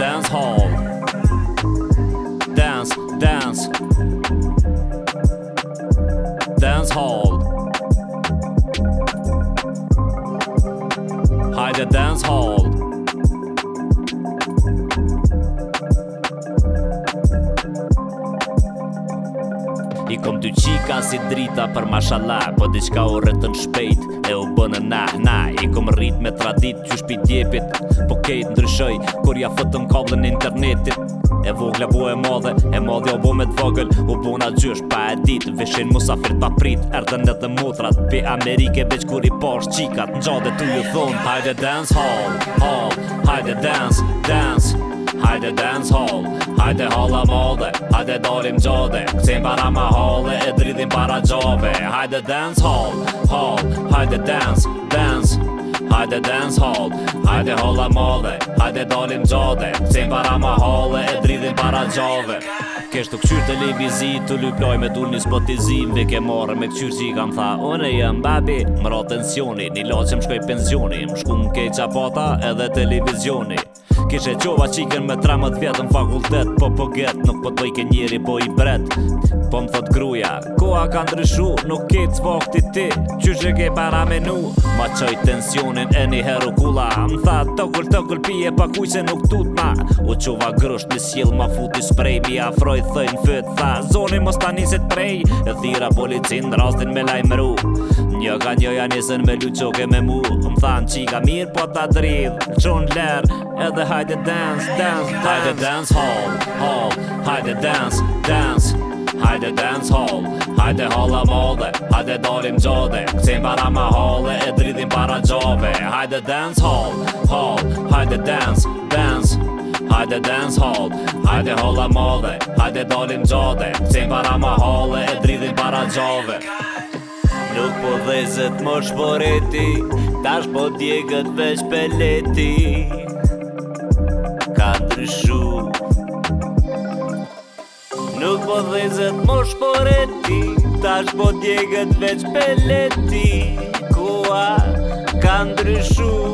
dance hall. Dance, dance. Dance hall. Hide the dance hall. I kom dy qika si drita për mashallah Po diqka u rëtën shpejt e u bënë na Na, I kom rrit me tradit që shpi djepit Po kejt ndryshoj kur ja fëtëm kablën internetit E vogla bo e madhe, e madhe o bo me t'vogël U bo na gjysh pa e dit, vishin musafir pa prit Erdën dhe mutrat, pi Amerike veç kur i posh qikat Në gjade t'u ju thonë, hajde dance hall, hall, hajde dance, dance Hajde dance hall Hajde halla mode Hajde dorim gjode Kësim para ma halle E dridim para gjove Hajde dance hall Hall Hajde dance Dance Hajde dance hall Hajde halla mode Hajde dorim gjode Kësim para ma halle E dridim para gjove Kështu këqyrë të lejmë i Të luploj me t'ull një spot i ke marë me këqyrë që i kam tha Unë e jëm babi Më ratë tensioni Një loqë që më shkoj pensioni Më shku më kej qapata Edhe televizioni Kishe qova qiken me 13 vjetë në fakultet Po po get, nuk po të i njeri po i bret Po më thot gruja Koa ka ndryshu Nuk ke të vakti ti Që zhe ke para menu Ma qoj tensionin e një heru kula Më tha të kull të kull pije pa kuj se nuk tut ma U quva grësht një sjell ma futi sprej Mi afroj thëj në fyt tha Zoni mos ta njësit prej E thira policin në rastin me lajmru Një ka një janë njësën me luqoke ke me mu Më than që i mirë po ta dridh Qon lër edhe hajde dance, dance, dance Hajde dance, hall, hall Hajde dance, dance Hajde dance hall Hajde holla vode Hajde dorim gjode Këtim para ma holle E dridim para gjove Hajde dance hall Hall Hajde dance Dance Hajde dance hall Hajde holla mode Hajde dorim gjode Këtim para ma holle E dridim para gjove Nuk po dhezët më shvoreti Tash po djegët veç peleti Ka të rëshu po dhezet mosh por e ti Tash po djegët veç peleti Kua ka ndryshu